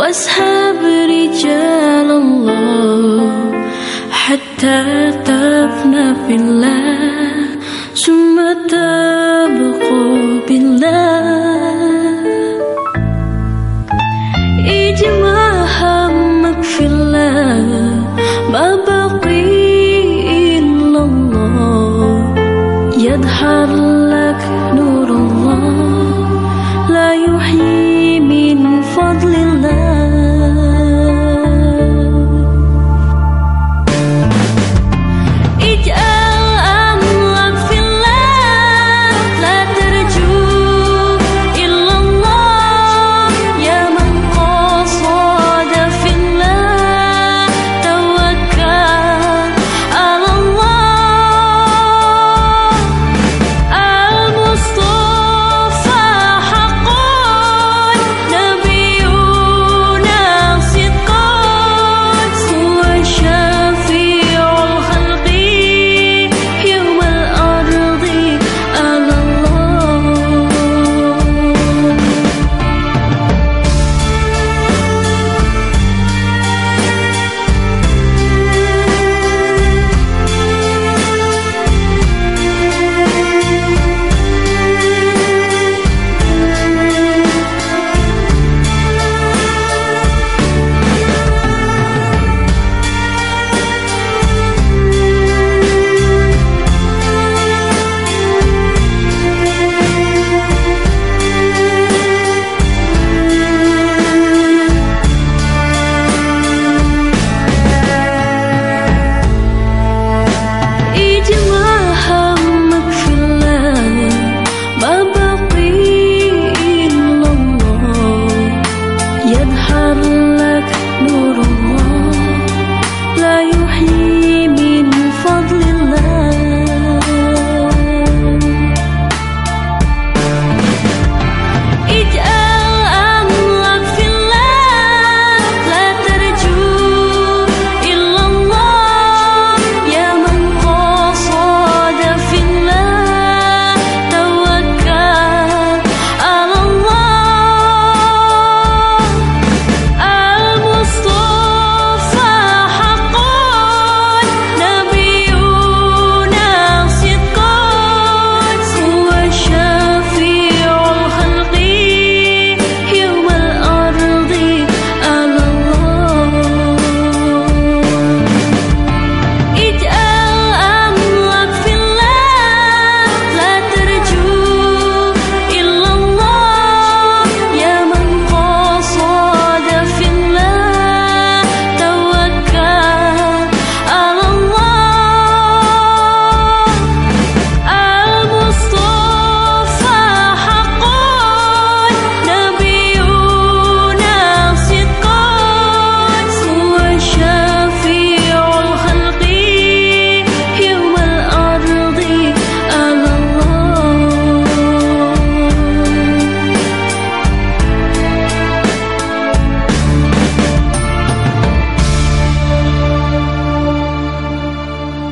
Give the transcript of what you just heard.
واصحاب رجال الله حتى تفنى في الله ثم تبقى بالله